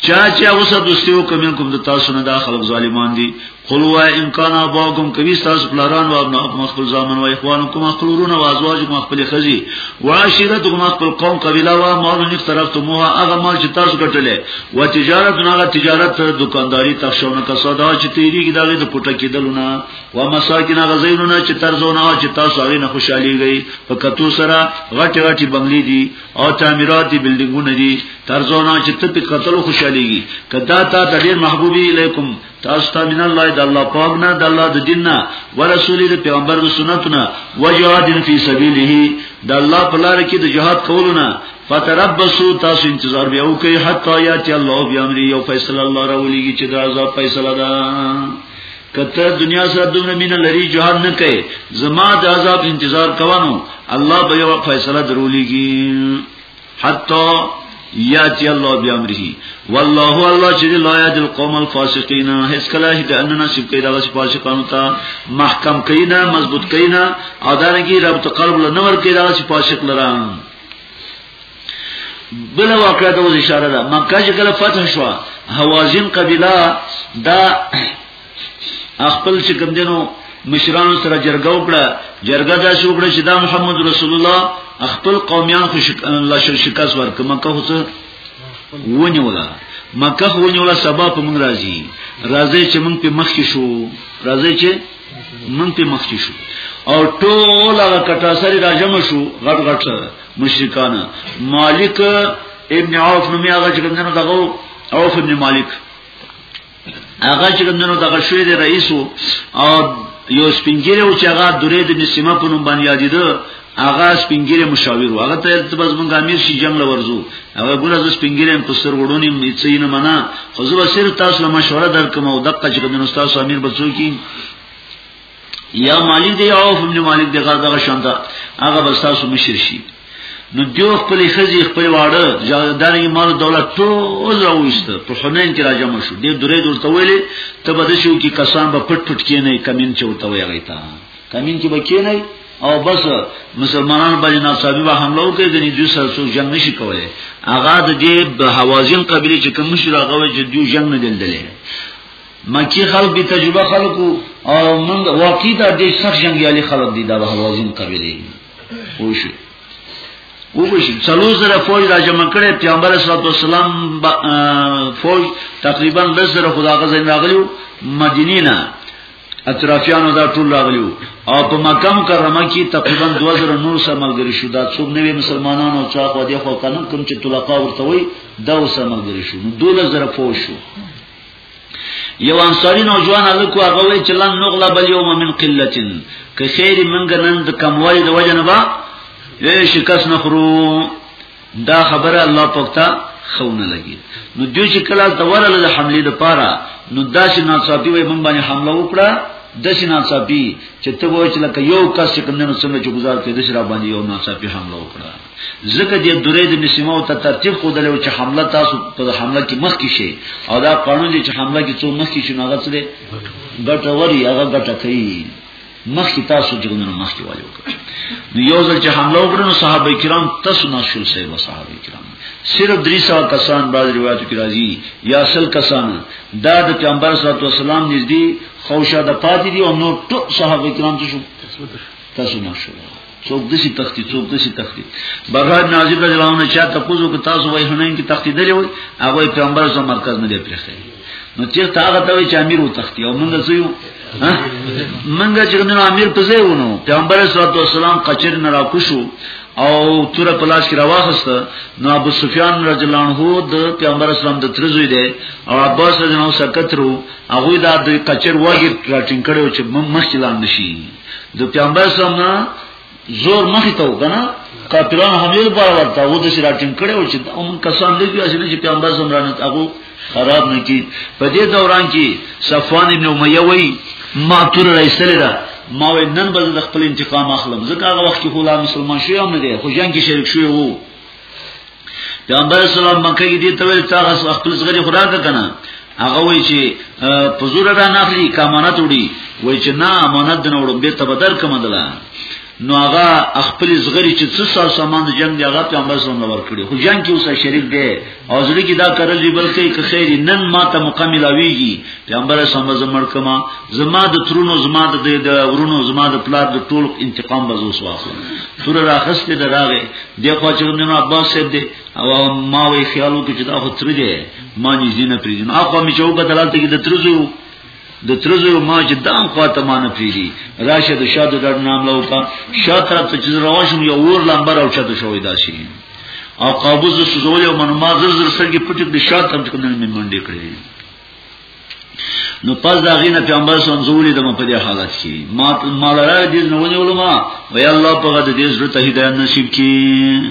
چا چا اوسه دوستي وکم کوم د تاسو نه دا خلق ظالمان دي قلوا ان كان اباكم کوي تاسو پلاران او ابناءكم خپل ځامن او اخوانکم خپل ورونه او ازواجکم خپل خزي واشرتکم خپل قوم قبيله او مال نه طرفتموها هغه مال چې تاسو ګټلې و تجارت نه تجارت دکانداری تخشونه کساده چې تیریږي دا د پټه کېدلونه و مساکن غزینونا چې ترزونه او چې تاسو هغه نه خوشحالي گئی په کتو سره غټي غټي بنگلي دي او تعمیرات دي بلډینګونه دي ترزونه چې ته په قتل خوشحاليږي کدا تا د ډیر محبوبي الیکم تاسو ته من الله د الله پاک نه د الله د دین نه ورسول د پیغمبر د سنتونه وجهاد فی سبیله د الله په لار کې د جهاد کولونه فتربصوا تاسو انتظار بیا وکي حتا یاتی الله بیامری یو فیصله الله راولېږي چې د عذاب فیصله ده کته دنیا سره دومره مینه لري جهاد نه کوي زما د عذاب انتظار کوانو الله به یو فیصله درولېږي حتی یاتی الله بیامره والله الله چې لا یاد القوم الفاسقین هیڅ کله هیڅ ان نصیب کړي دغه فاسقانو ته محکم کړي نه مضبوط کړي نه او دا نه کی رب ته قلب لنور کړي دغه فاسق لران بل واقعا ته وز اشاره ده مکه چې کله فتح شو حوازن قبیله دا خپل چې کوم دینو مشرانو سره جرګه وکړه جرګه دا شو کړه چې دا محمد رسول الله خپل قومیان خو شک... الله شکاس ورک مکه هوڅ ونیولا مکه خو ونیولا سبا په مونږ راځي راځي چې مونږ په مخ کې شو راځي چې مونږ په مخ کې شو او ټول هغه کټاسری راجم شو غټ غټ مشرکان مالک ابن عوف نو می هغه چې ګندنو دغه عوف ابن مالک هغه چې ګندنو دغه شوی دی رئیس او یو سپینګری او چې هغه درې د نسیمه په نوم باندې یادیده هغه سپینګری مشاور هغه ته ته بس مونږه امیر شي جنگ لورزو هغه ګوره ز سپینګری په سر وړونی میڅین منا خو زه صرف تاسو له مشوره درکم او دقه چې د استاد امیر بچو کی یا مالک دی او ابن مالک دی غا دغه شانته هغه بس تاسو مشر شي نو دیو خپل خزي خپل واړه دغه مال دولت ټول راوست په حنین کې راځم شو دې درې دورته ویلې ته به د شو کې کسان به پټ پټ کې نه کمین چوته وي هغه تا کمین کې به کې نه او بس مسلمانان باندې ناصابي به حمله وکړي د دې سره څو جنگ نشي کولای هغه د دې حوازن قبيله چې کوم شي راغوي چې دوی جنگ نه دلدلې مکی خلق بی تجربه خلقو او منگ واقعی دا دی سخت جنگیالی خلق دی دا به حوازین قبیلی خوشی وګورئ څلور زره فوج را جمع کړي پیغمبر صلی الله علیه وسلم فوج تقریبا 10 زره خدا غزين راغلو مدینه نه اطرافیانو دا ټول راغلو او په مکه مکرمه کې تقریبا 2000 نور سره ملګری شو دا څوک نوې مسلمانانو او چا خو دې خو کنه کوم چې طلقا ورته وي دا اوسه ملګری شو نو 2000 فوج شو یو انصاری نوجوان هلکو هغه وی چې لن نغلب اليوم من قله که خیر منګ نن د کموالي د وجه نه با یې شکست نخرو دا خبره الله پاک ته خونه لګي نو دوی چې کله د ورله د حمله د پاره نو داسې ناڅاپي وي مونږ باندې حمله وکړه داسې ناڅاپي چې ته وای چې لکه یو کس چې کوم نه څنګه چې گزار کې دشرا باندې یو ناڅاپي حمله وکړه ځکه د درې د مسیمو ته ترتیب خو دلو چې حمله تاسو په حمله کې مخ کې شي او دا قانون چې حمله کې څو مخ کې شي هغه څه دی ګټه وری هغه ګټه کوي مخ کې تاسو جګونه مخ کې وایو نو یو ځل چې حمله وکړو صحابه کرام تاسو نه شول سي صحابه کرام صرف درې سو کسان بعض روایتو کې راځي یا سل کسان دا د پیغمبر صلی الله علیه وسلم نږدې خوشاله پاتې دي او نو ټول صحابه کرام ته شو تاسو نه شول څوک دسی تختی څوک دسی تختی برهاد ناظر رضی الله عنه چا تاسو کو تاسو وای حنین کی تختی دی وای هغه پیغمبر زو مرکز نه دی پرخه نو چې تا هغه ته چې امیر و تختی او موږ زو موږ چې نو امیر په ځای ونه پیغمبر صلی الله علیه وسلم قچر نه را کوشو او تور پلاس کی رواخست نو ابو سفیان رضی الله عنه د پیغمبر اسلام د ترزوی دی او عباس رضی الله عنه سکترو هغه د قچر واګی راټینګ کړو چې مخ چلان نشي د پیغمبر سره نه زور مخې ته وکنه کافرانو حمله لپاره ورته و د سر ټیم کړي او چې هم کسان دي چې پیغمبر سره نه هغه خراب نه کی په دې دوران کې صفوان ابن امیه وای ما تور رئیسل ده ما وای نن به د خپل انتقام اخلم ځکه هغه وخت کې خلا مسلمان شوی هم نه دی خو جنگ کې شریک شوی وو پیغمبر اسلام مکه کې دې ته ویل تا غس خپل زغری خدا ته کنه هغه وای چې په زور را نخلی کمانت وړي وای چې نه امانت دنه وړم به ته بدر کوم دلا نو هغه خپل زغری چې څو سال سامان د جنگ دی هغه پیغمبر صلی الله علیه وسلم خو جنگ کې اوسه شریک دی او زړه کې دا کړل دی بلکې که خیر نن ما ته مکمل اویږي پیغمبر صلی الله علیه وسلم کما زما د ترونو زما د ورونو زما د پلار د ټول انتقام به زوس واخلم تر راخست دی راغې دی خو چې ابن عباس صاحب دی او ما وی خیال وکړ چې دا خو تر دی ما نه زینه پریږدم هغه مې چې وګه دلالت کې د ترزو د ترزو ما چې دام خواته ما نه پریږي راشه د شاده د نام له وکا شاته طرف ته چې رواشم یو ور لمبر او شاته شوې داسي او قابوز سوزول او من ما زر زر سرګي پټ د شاته تم چې کوم نه منډې کړې نو پس دا غینه پیغمبر سم زولی دم په دې حالت کې ما ما لاره دې نو ونیول ما وی الله په غد دې زړه ته هدایت نصیب کړي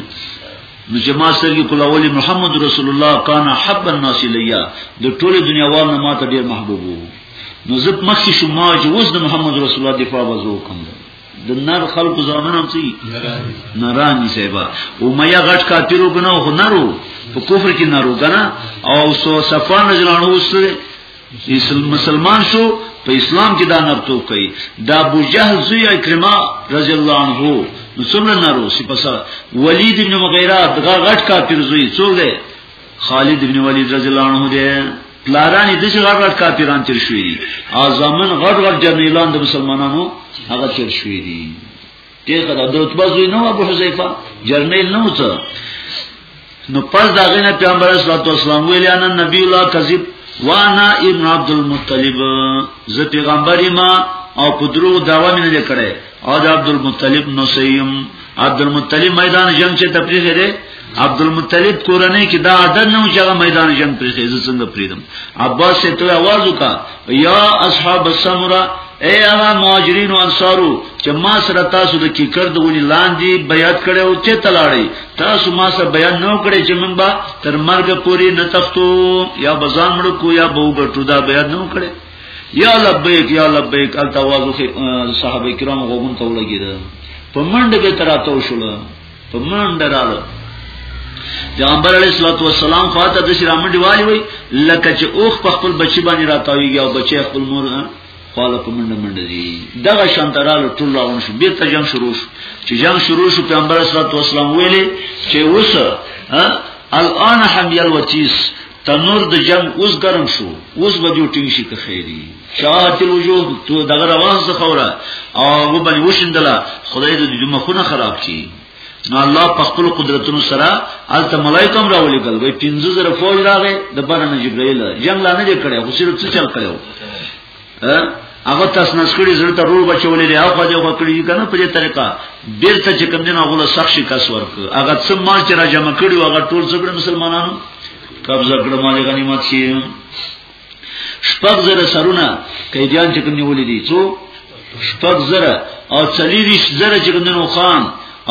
نو چې ما سرګي کولاولي محمد رسول الله کان حب الناس لیا د ټول دنیا وال نه ماته ډیر محبوب وو نو زب مخکې شو ما چې اوس د محمد رسول الله دفاع وزو کوم د نر خلکو ځامن هم سي نرانی سیبا او میا غټ کافرو کنه خو نرو په کفر کې نرو کنه او سو صفان جلانو وسره اسلام مسلمان شو په اسلام کې دا نرتو کوي دا ابو جهل زوی اکرمه رضی الله عنه نو څومره نرو سي پس ولید بن مغیره دغه غټ کافر زوی څوک دی خالد ابن ولید رضی الله عنه دی پلارانی د غړ غړ کافران تیر شوی دي اعظمن غړ غړ جنرالان د مسلمانانو هغه تیر شوی دي دغه د رتبه زوی نو ابو حذیفه جنرال نو څه نو پس دا غنه پیغمبر صلی الله علیه وسلم ویل ان نبی الله کذب وانا ابن عبد المطلب زه پیغمبر ما او په درو داوا مینه کړي او د عبد المطلب نو سیم عبد المطلب میدان جنگ چې تفریح لري عبد المطلب کورنۍ کې دا عادت نه و چې هغه میدان جنگ پرې خېزه څنګه پریدم عباس ته आवाज وکا یا اصحاب السمره اے هغه مهاجرین او انصارو چې ما سره تاسو د کی کړد ونی لاندې بیعت کړي او چې تلاړی تاسو ما سره بیان نه کړی چې من با تر مرګ پوری نه تختو یا بزامړو کو یا بوګټو دا بیان نه کړی یا لبیک یا لبیک التوازو صحابه کرام غوون ته ولګی ده په منډه به تراتو شول په منډه رااله پیغمبر علیه الصلاۃ والسلام خواته د شرامډي والی وای لکه چې اوخ په خپل بچی باندې راتاویږي او بچی خپل مور خواله په منډه منډه دي دغه شانترالو ټول راون شو به ته جنگ شروع شو چې جنگ شروع شو پیغمبر علیه الصلاۃ والسلام ویلي چې اوس الان حمیل وتیس تنور د جنگ اوس ګرم شو اوس به جو ټینګ شي که خیری شاعت الوجوه تو دغه روان څه خوره او و باندې وشندله خدای دې د مخونه خراب کړي نو الله په خپل قدرتونو سره الته ملائکه هم راولي کول وي 15000 فوج راغې د بارنه جبرائیل جنگ لا نه جوړ کړي خو سره څه چل کړو هغه تاسو نس کړی زړه ته روح بچولې دی هغه دې خو کړی کنه په دې طریقه بیرته چې کوم دین هغه سخت شي کس ورک هغه څه ما چې را جمع کړی هغه ټول څګړه مسلمانانو قبضه کړو مال غنیمت شي شپږ زره سرونه قیدیان چې کوم نیولې دي څو شپږ زره او چلیریش زره چې کوم نو خان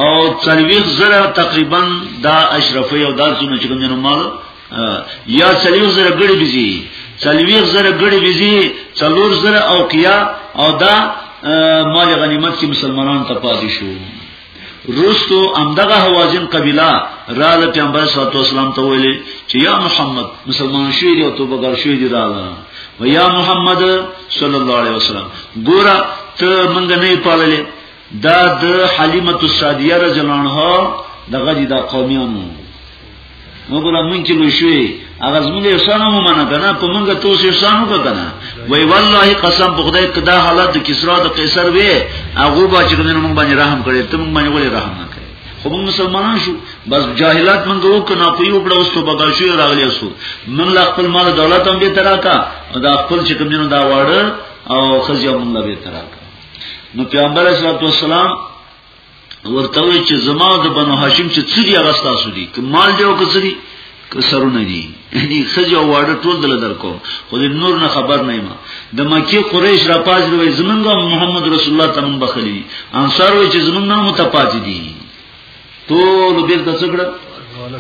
او چلیریش زره تقریبا دا اشرفي او دا څونه چې کوم نو مال یا څلور زره ګړي بيزي څلور زره ګړي بيزي څلور زره اوقیا او دا مال غنیمت چې مسلمانان ته پاتې شو روستو امدغه حوازن قبیله را د پیغمبر صلی الله علیه وسلم ته ویلي چې یا محمد مسلمان شوی دی او توبه ګر شوی دی را ده و یا محمد صلی الله علیه وسلم ګوره ته مونږ نه پاللې دا د حلیمه السعدیه رضی الله عنها دغه دي د قومیانو نو ګره مونږ کې لوي شوې هغه زموږ احسان مو منه کنه په مونږ ته اوس احسان وکړه وای والله قسم په خدای کدا حالت د کسرا د قیصر وې هغه با چې کنه مونږ باندې رحم کړي ته مونږ باندې ولې رحم نه کړي خو مونږ مسلمانان شو بس جاهلات مونږ وکنا په یو بل اوسو بغل شو راغلی اوسو مونږ لا خپل مال دولت هم به تراکا او دا خپل چې کوم نه دا واړه او خزیا مونږ به تراکا نو پیغمبر صلی الله علیه وسلم ورته وی چې زما د بنو هاشم چې څری هغه تاسو دي ک مال دی او کسری ک سرونه دي یعنی خځه واړه ټول دل درکو خو د نور نه خبر نه ما د مکی قریش را پاز وی زمونږه محمد رسول الله تمن بخلی انصار وی چې زمونږ نه متپات دي ټول بیر د څګړه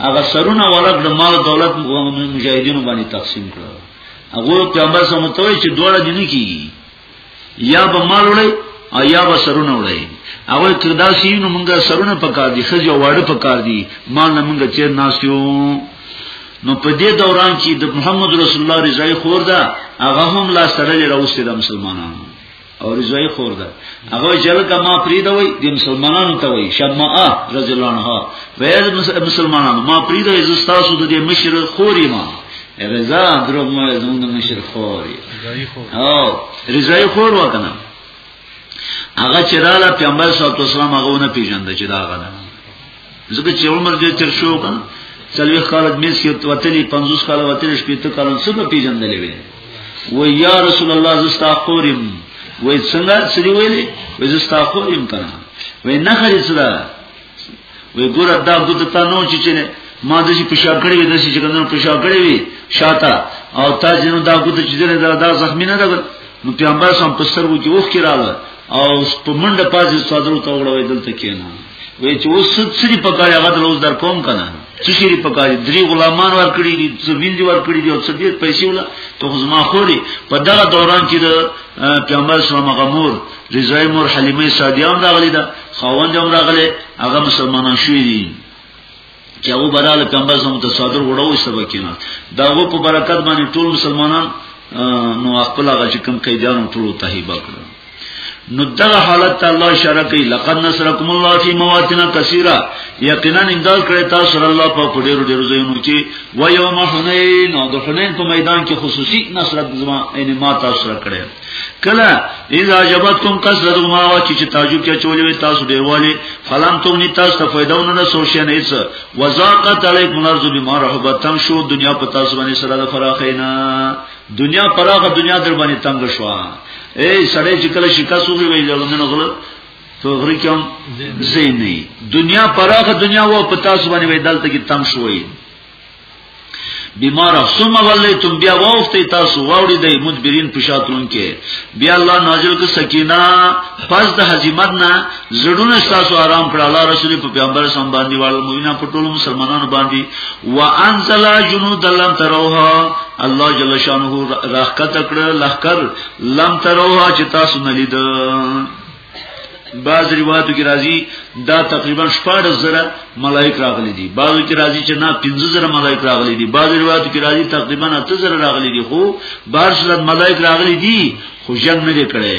هغه سرونه ولګ د مال دولت مجاهدینو باندې تقسیم کړو هغه پیغمبر سمته وی چې دوړه دي نه کیږي یا به مال وړي او یا به سرونه وړي هغه تر دا سینو مونږه سرونه پکار دي خځه واړه پکار دي مال نه مونږه چیر ناسیو نو په دې دوران کې د محمد رسول الله رضای خور ده هغه هم لا سره راوستي د مسلمانانو او رضای خور ده هغه جلګه ما پریدوي د مسلمانانو ته وي شمعه رضی الله عنها وې مسلمانانو ما پریدوي زستاسو د دې مشر خوري ما رضا دروغ مو زموږ مشر خور او رضای خور وکنه هغه چې رااله پیغمبر صلی الله علیه وسلم هغه نه پیژند چې دا غنه زکه چې عمر دې تر شو کنه څلوي خالد مې سي وتلی 50 کال وتلی شپې ته کارون څه په پیژندلې وي و یا رسول الله زستا خورم وای څنګه سړي ویلې وای زستا خورم کنه وای نه خري سره وی ګور دا ګوت تا نو چې چې ما د شي پښا کړې د شي چې کنه پښا کړې وی شاته او تا جنو دا ګوت چې دې دا, دا زخمی نه ده نو پیغمبر سم په سر وو کې وښ کې رااله او په منډه پازې صدر ته وړوي دلته کېنه وی چې اوس ست سری پکاري هغه د روز در کوم کنه څه شری پکاري درې غلامان ور کړی دي زمين دي ور کړی دي او څه دې پیسې ولا ته خو زما خوري په دغه دوران کې د پیغمبر سره مغمور رضای مور حلیمه سعدی هم راغلی دا خاوند هم راغلی هغه مسلمانان شوی دي چې هغه براله کمبل سم ته صادر وړو سبا کینا دا و په برکت باندې ټول مسلمانان نو خپل هغه چې کوم قیدانو ټول تهیبا کړو نو دغه حالت ته الله اشاره کوي لقد نصرکم الله فی مواطن کثیره یقینا امداد کړی تاسو سره الله په ډیرو ډیرو ځایونو کې و یوم حنین او د حنین په میدان کې خصوصي نصرت زما یعنی ما تاسو سره کړی کلا اذا جبتکم قصد ما واچ چې تعجب کې چولې وي تاسو ډیر والی فلم تم ني تاسو ته فائدہ ونه نه سوشي نه هیڅ وزاقت علیکم الارض بما رحبت تم شو دنیا په تاسو باندې سره د فراخینا دنیا پراخه دنیا در باندې تنگ شو اے سړی چې کله شکاسو وي ځلونه غل تو غری کوم زینې دنیا پراخه دنیا و په تاسو باندې وې دلته کې تم شوې بیمار ثم ولیتم بیا وافتی تاسو واوړي د مدبرین پښاتون کې بیا الله نازل ک سکینه پس د هزیمت نه زړونه تاسو آرام کړه الله رسول په پیغمبر سم باندې والو موینا په ټولو مسلمانانو باندې وانزل جنود لم تروها الله جل شانه راخ کته کړه لخر لم تروها چې تاسو نه لیدل بعض روایتو کې راځي دا تقریبا 14000 ملائک راغلي دي بعضو کې راځي چې نه 15000 ملائک راغلي دي بعض روایتو کې راځي تقریبا 8000 راغلي دي خو بار شل ملائک راغلي دي خو جنگ نه کړي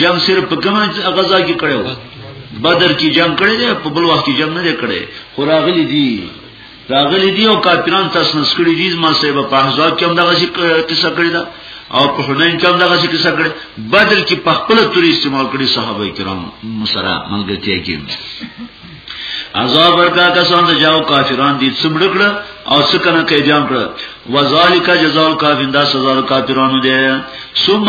جنگ صرف په کومه غزا کې کړو بدر کې جنگ کړي دي په بل وخت کې جنگ نه کړي خو راغلي دي راغلی دی او کافران تاسو نس کړی دي ما صاحب په احزاب کې هم دغه شي قصه کړی دا او په حنین کې هم دغه شي قصه کړی بدر کې په خپل تور استعمال کړی صحابه کرام مسرا ملګرتیا کې عذاب ورکا کسان ته جاو کافران دي څمړ کړه او څه کنه کې جام کړه وذالک جزاء الکافرین دا سزا کافرانو ده ثم